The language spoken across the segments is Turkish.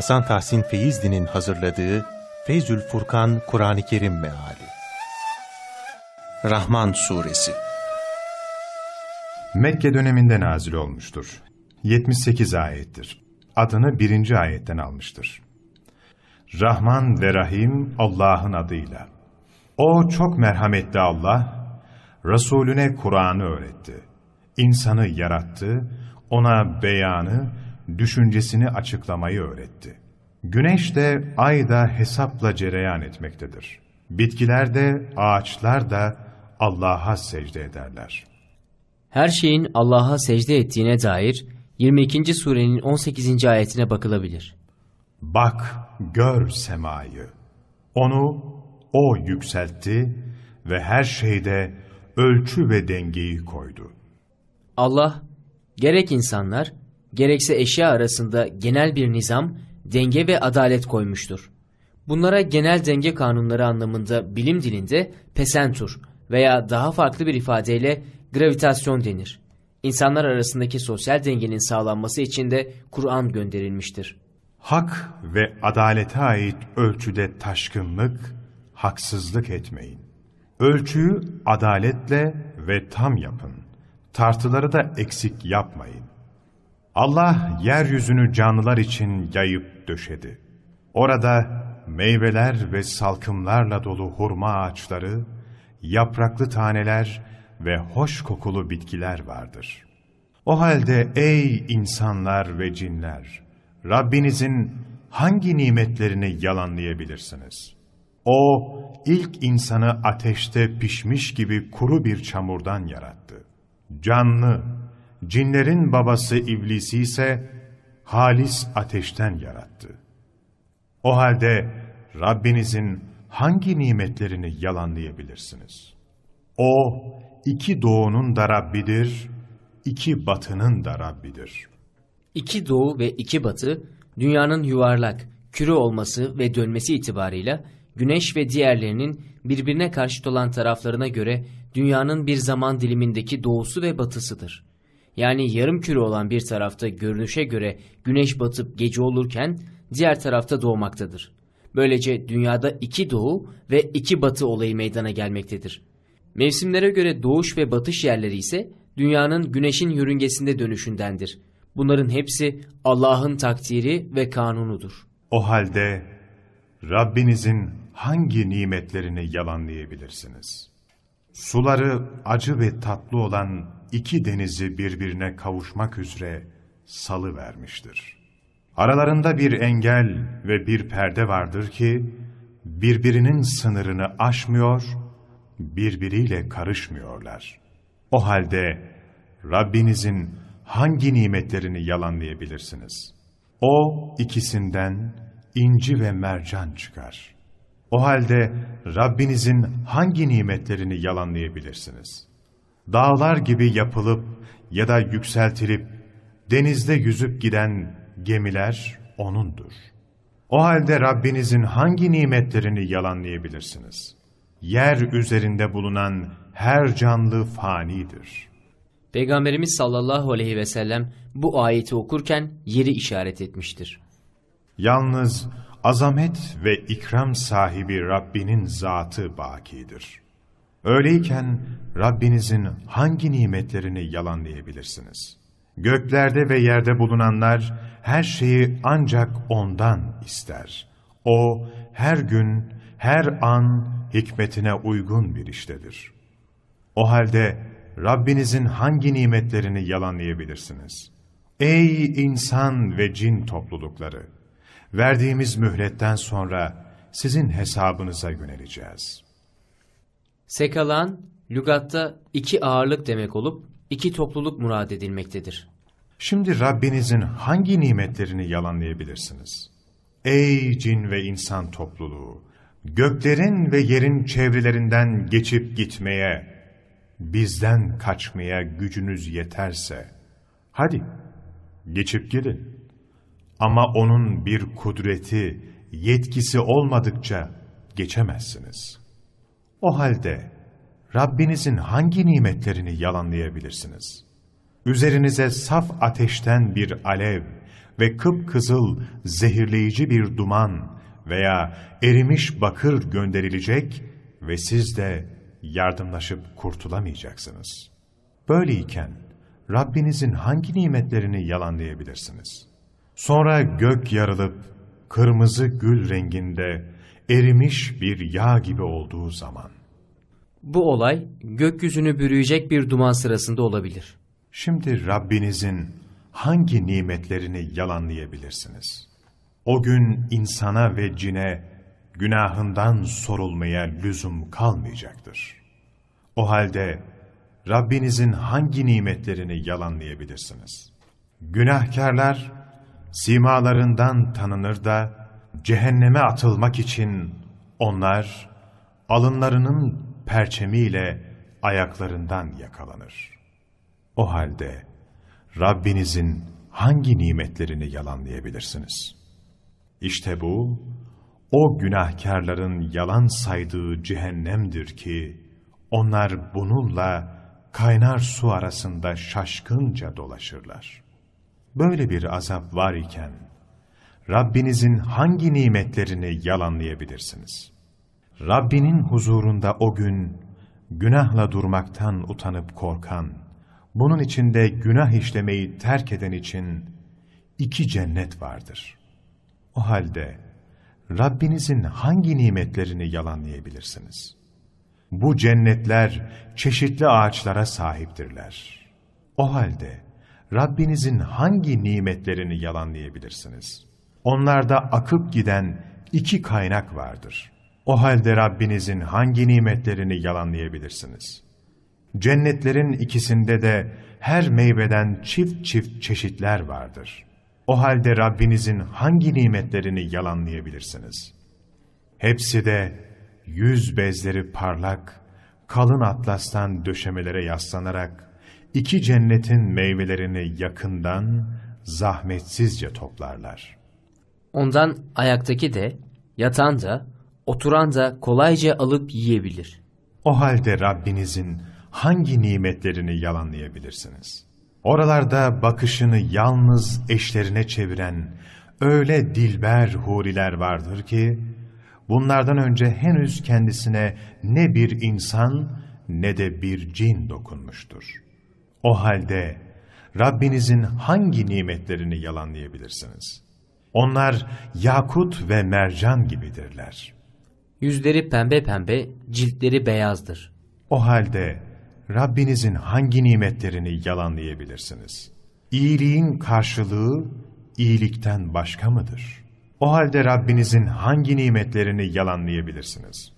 Hasan Tahsin Feyzli'nin hazırladığı Feyzül Furkan Kur'an-ı Kerim Meali Rahman Suresi Mekke döneminde nazil olmuştur. 78 ayettir. Adını birinci ayetten almıştır. Rahman ve Rahim Allah'ın adıyla. O çok merhametli Allah, Resulüne Kur'an'ı öğretti. İnsanı yarattı, ona beyanı, düşüncesini açıklamayı öğretti. Güneş de, ay da hesapla cereyan etmektedir. Bitkiler de, ağaçlar da Allah'a secde ederler. Her şeyin Allah'a secde ettiğine dair 22. surenin 18. ayetine bakılabilir. Bak, gör semayı. Onu O yükseltti ve her şeyde ölçü ve dengeyi koydu. Allah, gerek insanlar, gerekse eşya arasında genel bir nizam, denge ve adalet koymuştur. Bunlara genel denge kanunları anlamında bilim dilinde pesentur veya daha farklı bir ifadeyle gravitasyon denir. İnsanlar arasındaki sosyal dengenin sağlanması için de Kur'an gönderilmiştir. Hak ve adalete ait ölçüde taşkınlık, haksızlık etmeyin. Ölçüyü adaletle ve tam yapın. Tartıları da eksik yapmayın. Allah yeryüzünü canlılar için yayıp döşedi. Orada meyveler ve salkımlarla dolu hurma ağaçları, yapraklı taneler ve hoş kokulu bitkiler vardır. O halde ey insanlar ve cinler, Rabbinizin hangi nimetlerini yalanlayabilirsiniz? O, ilk insanı ateşte pişmiş gibi kuru bir çamurdan yarattı. Canlı, cinlerin babası iblisi ise halis ateşten yarattı. O halde Rabbinizin hangi nimetlerini yalanlayabilirsiniz? O, iki doğunun da Rabbidir, iki batının da Rabbidir. İki doğu ve iki batı, dünyanın yuvarlak, küre olması ve dönmesi itibarıyla güneş ve diğerlerinin birbirine karşıt olan taraflarına göre dünyanın bir zaman dilimindeki doğusu ve batısıdır. Yani yarım küre olan bir tarafta görünüşe göre güneş batıp gece olurken diğer tarafta doğmaktadır. Böylece dünyada iki doğu ve iki batı olayı meydana gelmektedir. Mevsimlere göre doğuş ve batış yerleri ise dünyanın güneşin yörüngesinde dönüşündendir. Bunların hepsi Allah'ın takdiri ve kanunudur. O halde Rabbinizin hangi nimetlerini yalanlayabilirsiniz? Suları acı ve tatlı olan iki denizi birbirine kavuşmak üzere salı vermiştir. Aralarında bir engel ve bir perde vardır ki, birbirinin sınırını aşmıyor, birbiriyle karışmıyorlar. O halde Rabbinizin hangi nimetlerini yalanlayabilirsiniz? O ikisinden inci ve mercan çıkar. O halde Rabbinizin hangi nimetlerini yalanlayabilirsiniz? Dağlar gibi yapılıp ya da yükseltilip denizde yüzüp giden gemiler O'nundur. O halde Rabbinizin hangi nimetlerini yalanlayabilirsiniz? Yer üzerinde bulunan her canlı fanidir. Peygamberimiz sallallahu aleyhi ve sellem bu ayeti okurken yeri işaret etmiştir. Yalnız azamet ve ikram sahibi Rabbinin zatı bakidir. Öyleyken Rabbinizin hangi nimetlerini yalanlayabilirsiniz? Göklerde ve yerde bulunanlar her şeyi ancak O'ndan ister. O her gün, her an hikmetine uygun bir iştedir. O halde Rabbinizin hangi nimetlerini yalanlayabilirsiniz? Ey insan ve cin toplulukları! Verdiğimiz mühletten sonra sizin hesabınıza yöneleceğiz. Sekalan, lügatta iki ağırlık demek olup iki topluluk murad edilmektedir. Şimdi Rabbinizin hangi nimetlerini yalanlayabilirsiniz? Ey cin ve insan topluluğu! Göklerin ve yerin çevrelerinden geçip gitmeye, bizden kaçmaya gücünüz yeterse, hadi geçip gidin. Ama onun bir kudreti, yetkisi olmadıkça geçemezsiniz. O halde Rabbinizin hangi nimetlerini yalanlayabilirsiniz? Üzerinize saf ateşten bir alev ve kıpkızıl zehirleyici bir duman veya erimiş bakır gönderilecek ve siz de yardımlaşıp kurtulamayacaksınız. Böyleyken Rabbinizin hangi nimetlerini yalanlayabilirsiniz? Sonra gök yarılıp kırmızı gül renginde erimiş bir yağ gibi olduğu zaman. Bu olay gökyüzünü bürüyecek bir duman sırasında olabilir. Şimdi Rabbinizin hangi nimetlerini yalanlayabilirsiniz? O gün insana ve cine günahından sorulmaya lüzum kalmayacaktır. O halde Rabbinizin hangi nimetlerini yalanlayabilirsiniz? Günahkarlar simalarından tanınır da cehenneme atılmak için onlar alınlarının perçemiyle ayaklarından yakalanır. O halde Rabbinizin hangi nimetlerini yalanlayabilirsiniz? İşte bu, o günahkarların yalan saydığı cehennemdir ki, onlar bununla kaynar su arasında şaşkınca dolaşırlar. Böyle bir azap var iken, Rabbinizin hangi nimetlerini yalanlayabilirsiniz? Rabbinin huzurunda o gün, günahla durmaktan utanıp korkan, bunun içinde günah işlemeyi terk eden için iki cennet vardır. O halde Rabbinizin hangi nimetlerini yalanlayabilirsiniz? Bu cennetler çeşitli ağaçlara sahiptirler. O halde Rabbinizin hangi nimetlerini yalanlayabilirsiniz? Onlarda akıp giden iki kaynak vardır. O halde Rabbinizin hangi nimetlerini yalanlayabilirsiniz? Cennetlerin ikisinde de her meyveden çift çift çeşitler vardır. O halde Rabbinizin hangi nimetlerini yalanlayabilirsiniz? Hepsi de yüz bezleri parlak, kalın atlastan döşemelere yaslanarak, iki cennetin meyvelerini yakından, zahmetsizce toplarlar. Ondan ayaktaki de, yatan da, oturan da kolayca alıp yiyebilir. O halde Rabbinizin hangi nimetlerini yalanlayabilirsiniz? Oralarda bakışını yalnız eşlerine çeviren öyle dilber huriler vardır ki, bunlardan önce henüz kendisine ne bir insan ne de bir cin dokunmuştur. O halde Rabbinizin hangi nimetlerini yalanlayabilirsiniz? Onlar yakut ve mercan gibidirler. Yüzleri pembe pembe, ciltleri beyazdır. O halde Rabbinizin hangi nimetlerini yalanlayabilirsiniz? İyiliğin karşılığı iyilikten başka mıdır? O halde Rabbinizin hangi nimetlerini yalanlayabilirsiniz?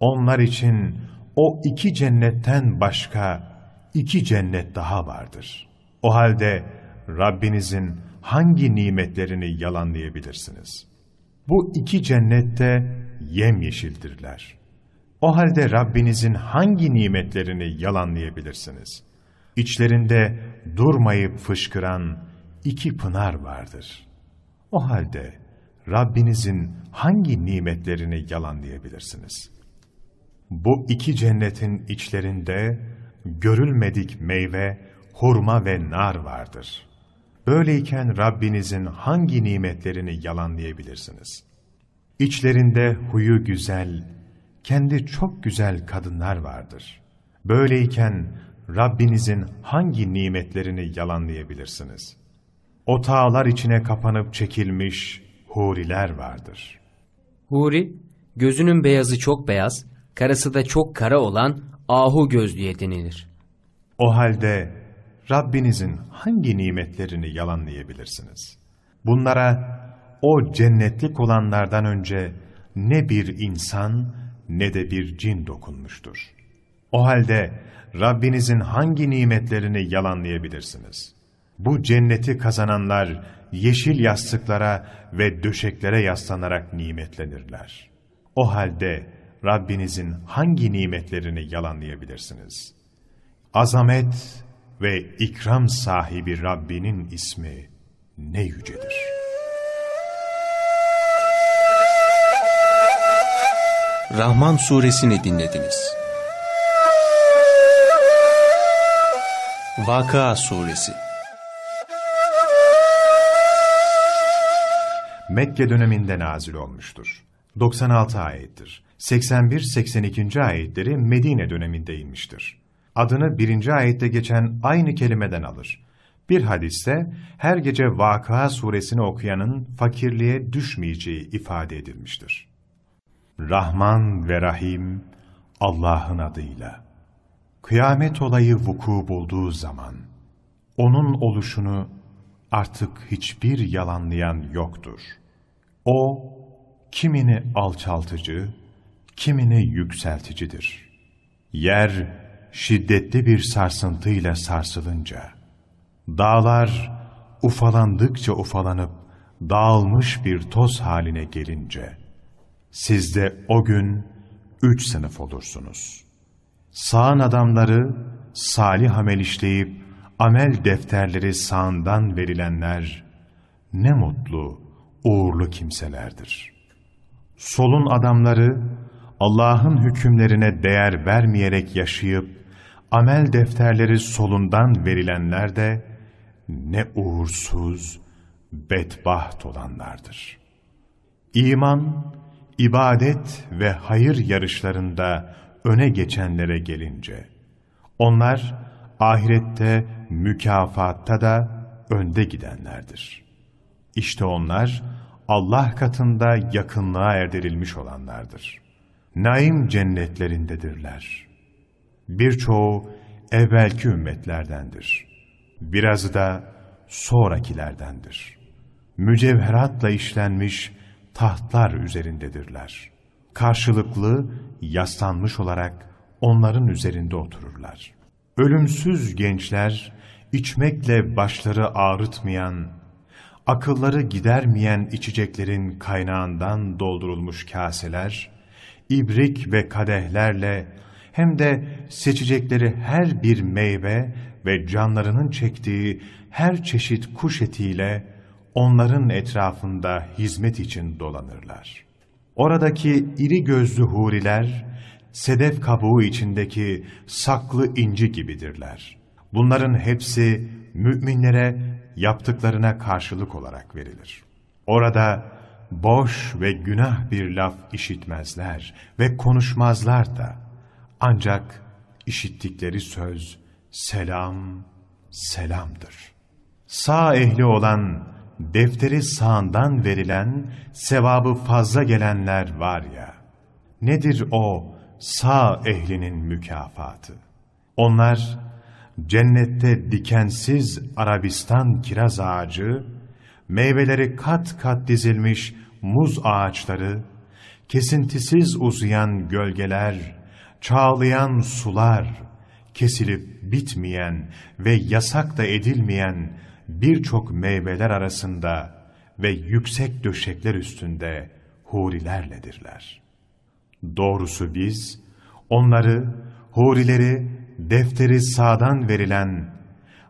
Onlar için o iki cennetten başka iki cennet daha vardır. O halde Rabbinizin hangi nimetlerini yalanlayabilirsiniz? Bu iki cennette yemyeşildirler. O halde Rabbinizin hangi nimetlerini yalanlayabilirsiniz? İçlerinde durmayıp fışkıran iki pınar vardır. O halde Rabbinizin hangi nimetlerini yalanlayabilirsiniz? Bu iki cennetin içlerinde görülmedik meyve, hurma ve nar vardır. Böyleyken Rabbinizin hangi nimetlerini yalanlayabilirsiniz? İçlerinde huyu güzel, kendi çok güzel kadınlar vardır. Böyleyken Rabbinizin hangi nimetlerini yalanlayabilirsiniz? O tağlar içine kapanıp çekilmiş huriler vardır. Huri, gözünün beyazı çok beyaz, karası da çok kara olan ahu gözlüye denilir. O halde Rabbinizin hangi nimetlerini yalanlayabilirsiniz? Bunlara o cennetlik olanlardan önce ne bir insan ne de bir cin dokunmuştur. O halde Rabbinizin hangi nimetlerini yalanlayabilirsiniz? Bu cenneti kazananlar yeşil yastıklara ve döşeklere yaslanarak nimetlenirler. O halde Rabbinizin hangi nimetlerini yalanlayabilirsiniz? Azamet ve ikram sahibi Rabbinin ismi ne yücedir. Rahman suresini dinlediniz. Vakıa suresi Mekke döneminde nazil olmuştur. 96 ayettir. 81-82. ayetleri Medine döneminde inmiştir. Adını birinci ayette geçen aynı kelimeden alır. Bir hadiste her gece Vakıa suresini okuyanın fakirliğe düşmeyeceği ifade edilmiştir. Rahman ve Rahim Allah'ın adıyla. Kıyamet olayı vuku bulduğu zaman, onun oluşunu artık hiçbir yalanlayan yoktur. O, kimini alçaltıcı, kimini yükselticidir. Yer, şiddetli bir sarsıntıyla sarsılınca, dağlar ufalandıkça ufalanıp dağılmış bir toz haline gelince, siz de o gün üç sınıf olursunuz. Sağın adamları salih amel işleyip amel defterleri sağından verilenler ne mutlu, uğurlu kimselerdir. Solun adamları Allah'ın hükümlerine değer vermeyerek yaşayıp amel defterleri solundan verilenler de ne uğursuz, bedbaht olanlardır. İman, ibadet ve hayır yarışlarında öne geçenlere gelince, onlar ahirette mükafatta da önde gidenlerdir. İşte onlar Allah katında yakınlığa erdirilmiş olanlardır. Naim cennetlerindedirler. Birçoğu evvelki ümmetlerdendir. Birazı da sonrakilerdendir. Mücevheratla işlenmiş tahtlar üzerindedirler. Karşılıklı yaslanmış olarak onların üzerinde otururlar. Ölümsüz gençler, içmekle başları ağrıtmayan, akılları gidermeyen içeceklerin kaynağından doldurulmuş kaseler, ibrik ve kadehlerle hem de seçecekleri her bir meyve ve canlarının çektiği her çeşit kuş etiyle onların etrafında hizmet için dolanırlar. Oradaki iri gözlü huriler, sedef kabuğu içindeki saklı inci gibidirler. Bunların hepsi müminlere yaptıklarına karşılık olarak verilir. Orada boş ve günah bir laf işitmezler ve konuşmazlar da. Ancak işittikleri söz selam, selamdır. Sağ ehli olan, defteri sağından verilen, sevabı fazla gelenler var ya, nedir o sağ ehlinin mükafatı? Onlar, cennette dikensiz Arabistan kiraz ağacı, meyveleri kat kat dizilmiş muz ağaçları, kesintisiz uzayan gölgeler, çağlayan sular, kesilip bitmeyen ve yasak da edilmeyen birçok meyveler arasında ve yüksek döşekler üstünde hurilerledirler. Doğrusu biz, onları, hurileri, defteri sağdan verilen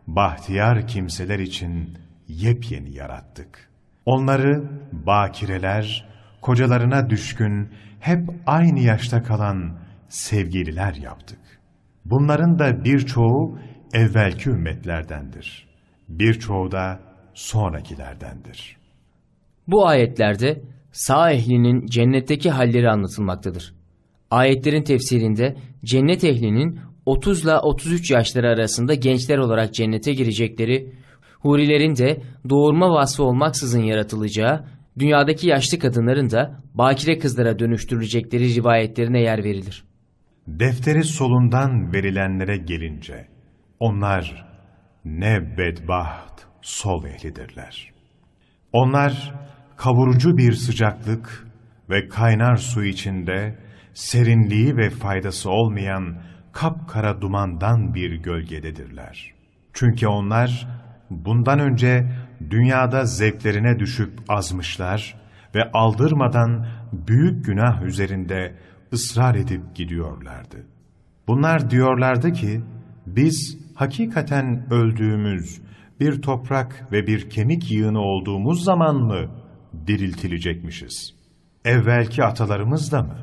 bahtiyar kimseler için yepyeni yarattık. Onları bakireler, kocalarına düşkün, hep aynı yaşta kalan sevgililer yaptık. Bunların da birçoğu evvelki ümmetlerdendir. Birçoğu da sonrakilerdendir. Bu ayetlerde sağ ehlinin cennetteki halleri anlatılmaktadır. Ayetlerin tefsirinde cennet ehlinin 30 ile 33 yaşları arasında gençler olarak cennete girecekleri, hurilerin de doğurma vasfı olmaksızın yaratılacağı, dünyadaki yaşlı kadınların da bakire kızlara dönüştürülecekleri rivayetlerine yer verilir. Defteri solundan verilenlere gelince, onlar ne bedbaht sol ehlidirler. Onlar kavurucu bir sıcaklık ve kaynar su içinde serinliği ve faydası olmayan kapkara dumandan bir gölgededirler. Çünkü onlar bundan önce dünyada zevklerine düşüp azmışlar ve aldırmadan büyük günah üzerinde ısrar edip gidiyorlardı. Bunlar diyorlardı ki, biz hakikaten öldüğümüz, bir toprak ve bir kemik yığını olduğumuz zaman mı diriltilecekmişiz? Evvelki atalarımız da mı?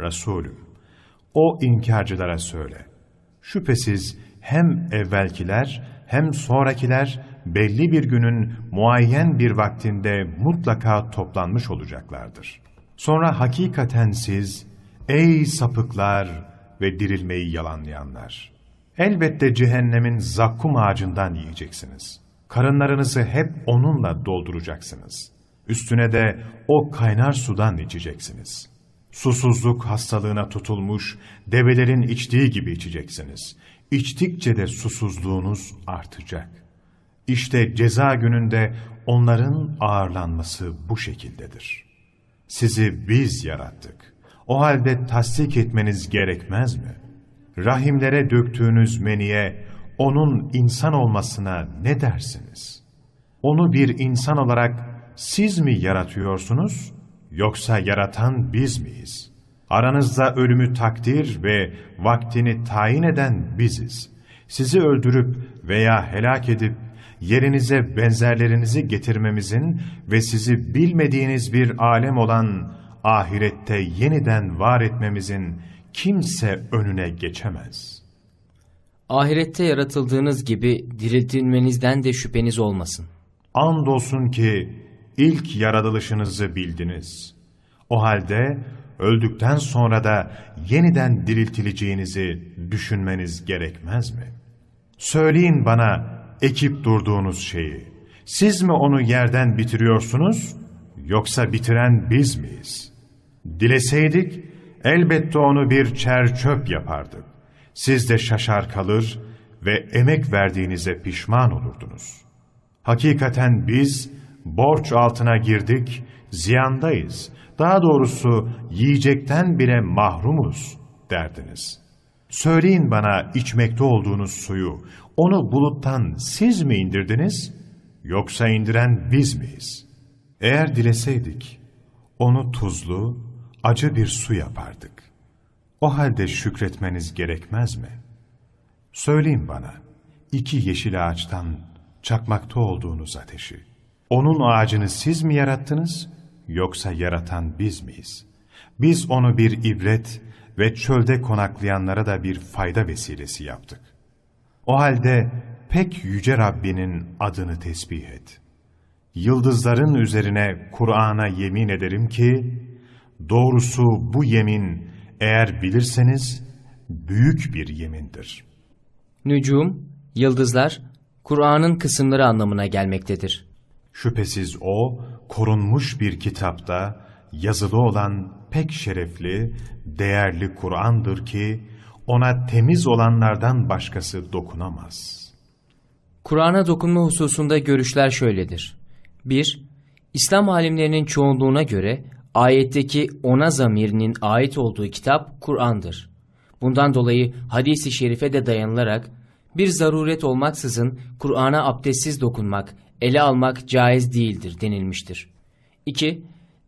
Resulüm, o inkarcılara söyle. Şüphesiz hem evvelkiler hem sonrakiler belli bir günün muayyen bir vaktinde mutlaka toplanmış olacaklardır. Sonra hakikaten siz, ey sapıklar ve dirilmeyi yalanlayanlar! Elbette cehennemin zakkum ağacından yiyeceksiniz. Karınlarınızı hep onunla dolduracaksınız. Üstüne de o kaynar sudan içeceksiniz. Susuzluk hastalığına tutulmuş develerin içtiği gibi içeceksiniz. İçtikçe de susuzluğunuz artacak. İşte ceza gününde onların ağırlanması bu şekildedir. Sizi biz yarattık. O halde tasdik etmeniz gerekmez mi? Rahimlere döktüğünüz meniye, onun insan olmasına ne dersiniz? Onu bir insan olarak siz mi yaratıyorsunuz, yoksa yaratan biz miyiz? Aranızda ölümü takdir ve vaktini tayin eden biziz. Sizi öldürüp veya helak edip yerinize benzerlerinizi getirmemizin ve sizi bilmediğiniz bir alem olan ahirette yeniden var etmemizin kimse önüne geçemez. Ahirette yaratıldığınız gibi diriltilmenizden de şüpheniz olmasın. Andolsun ki ilk yaratılışınızı bildiniz. O halde öldükten sonra da yeniden diriltileceğinizi düşünmeniz gerekmez mi? Söyleyin bana ekip durduğunuz şeyi. Siz mi onu yerden bitiriyorsunuz, yoksa bitiren biz miyiz? Dileseydik, elbette onu bir çer çöp yapardık. Siz de şaşar kalır ve emek verdiğinize pişman olurdunuz. Hakikaten biz borç altına girdik, ziyandayız. Daha doğrusu yiyecekten bile mahrumuz derdiniz. Söyleyin bana içmekte olduğunuz suyu, onu buluttan siz mi indirdiniz, yoksa indiren biz miyiz? Eğer dileseydik, onu tuzlu, acı bir su yapardık. O halde şükretmeniz gerekmez mi? Söyleyin bana, iki yeşil ağaçtan çakmakta olduğunuz ateşi. Onun ağacını siz mi yarattınız, yoksa yaratan biz miyiz? Biz onu bir ibret ve çölde konaklayanlara da bir fayda vesilesi yaptık. O halde pek yüce Rabbinin adını tesbih et. Yıldızların üzerine Kur'an'a yemin ederim ki, doğrusu bu yemin eğer bilirseniz büyük bir yemindir. Nücum, yıldızlar, Kur'an'ın kısımları anlamına gelmektedir. Şüphesiz o, korunmuş bir kitapta yazılı olan pek şerefli, değerli Kur'an'dır ki, ona temiz olanlardan başkası dokunamaz. Kur'an'a dokunma hususunda görüşler şöyledir. 1. İslam alimlerinin çoğunluğuna göre ayetteki ona zamirinin ait olduğu kitap Kur'an'dır. Bundan dolayı hadisi şerife de dayanılarak bir zaruret olmaksızın Kur'an'a abdestsiz dokunmak, ele almak caiz değildir denilmiştir. 2.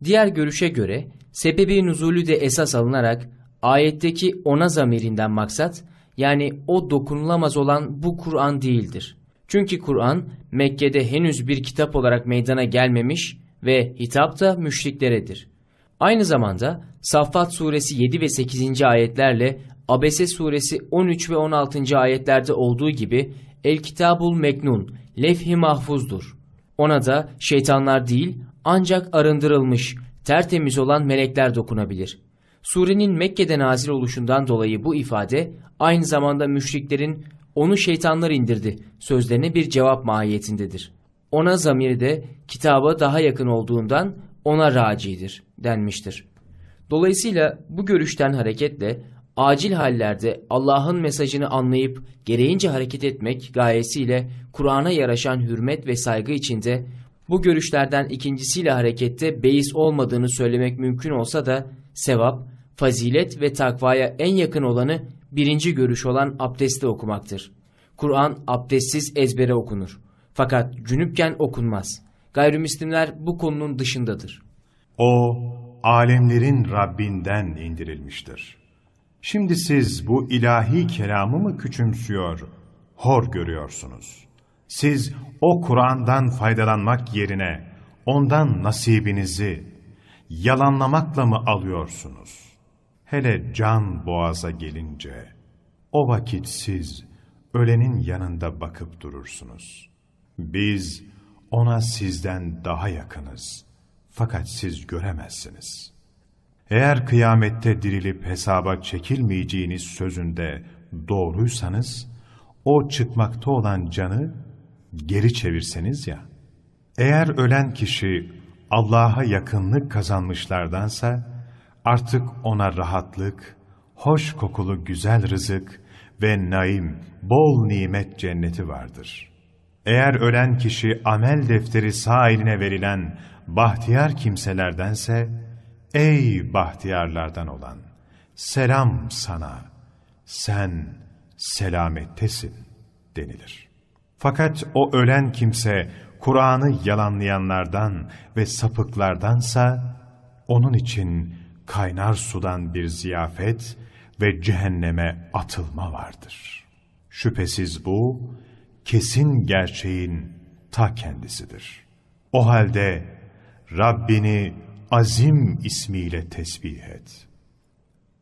Diğer görüşe göre sebebi nuzulü de esas alınarak ayetteki ona zamirinden maksat yani o dokunulamaz olan bu Kur'an değildir. Çünkü Kur'an Mekke'de henüz bir kitap olarak meydana gelmemiş ve hitap da müşrikleredir. Aynı zamanda Saffat suresi 7 ve 8. ayetlerle Abese suresi 13 ve 16. ayetlerde olduğu gibi El Kitabul Meknun, lefh-i mahfuzdur. Ona da şeytanlar değil ancak arındırılmış, tertemiz olan melekler dokunabilir. Surenin Mekke'de nazil oluşundan dolayı bu ifade aynı zamanda müşriklerin onu şeytanlar indirdi sözlerine bir cevap mahiyetindedir. Ona zamiri de kitaba daha yakın olduğundan ona racidir denmiştir. Dolayısıyla bu görüşten hareketle acil hallerde Allah'ın mesajını anlayıp gereğince hareket etmek gayesiyle Kur'an'a yaraşan hürmet ve saygı içinde bu görüşlerden ikincisiyle harekette beis olmadığını söylemek mümkün olsa da sevap, fazilet ve takvaya en yakın olanı birinci görüş olan abdestle okumaktır. Kur'an abdestsiz ezbere okunur. Fakat cünüpken okunmaz. Gayrimüslimler bu konunun dışındadır. O, alemlerin Rabbinden indirilmiştir. Şimdi siz bu ilahi kelamı mı küçümsüyor, hor görüyorsunuz? Siz o Kur'an'dan faydalanmak yerine ondan nasibinizi yalanlamakla mı alıyorsunuz? Hele can boğaza gelince o vakit siz ölenin yanında bakıp durursunuz. Biz ona sizden daha yakınız. Fakat siz göremezsiniz. Eğer kıyamette dirilip hesaba çekilmeyeceğiniz sözünde doğruysanız, o çıkmakta olan canı geri çevirseniz ya. Eğer ölen kişi Allah'a yakınlık kazanmışlardansa, artık ona rahatlık, hoş kokulu güzel rızık ve naim, bol nimet cenneti vardır. Eğer ölen kişi amel defteri sağ eline verilen bahtiyar kimselerdense, ey bahtiyarlardan olan, selam sana, sen selamettesin denilir. Fakat o ölen kimse Kur'an'ı yalanlayanlardan ve sapıklardansa, onun için kaynar sudan bir ziyafet ve cehenneme atılma vardır. Şüphesiz bu, kesin gerçeğin ta kendisidir. O halde Rabbini azim ismiyle tesbih et.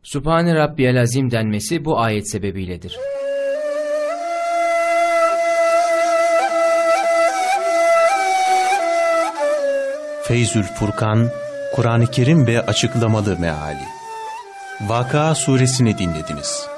Subhane Rabbiyel Azim denmesi bu ayet sebebiyledir. Feyzül Furkan, Kur'an-ı Kerim ve açıklamalı meali. Vaka suresini dinlediniz.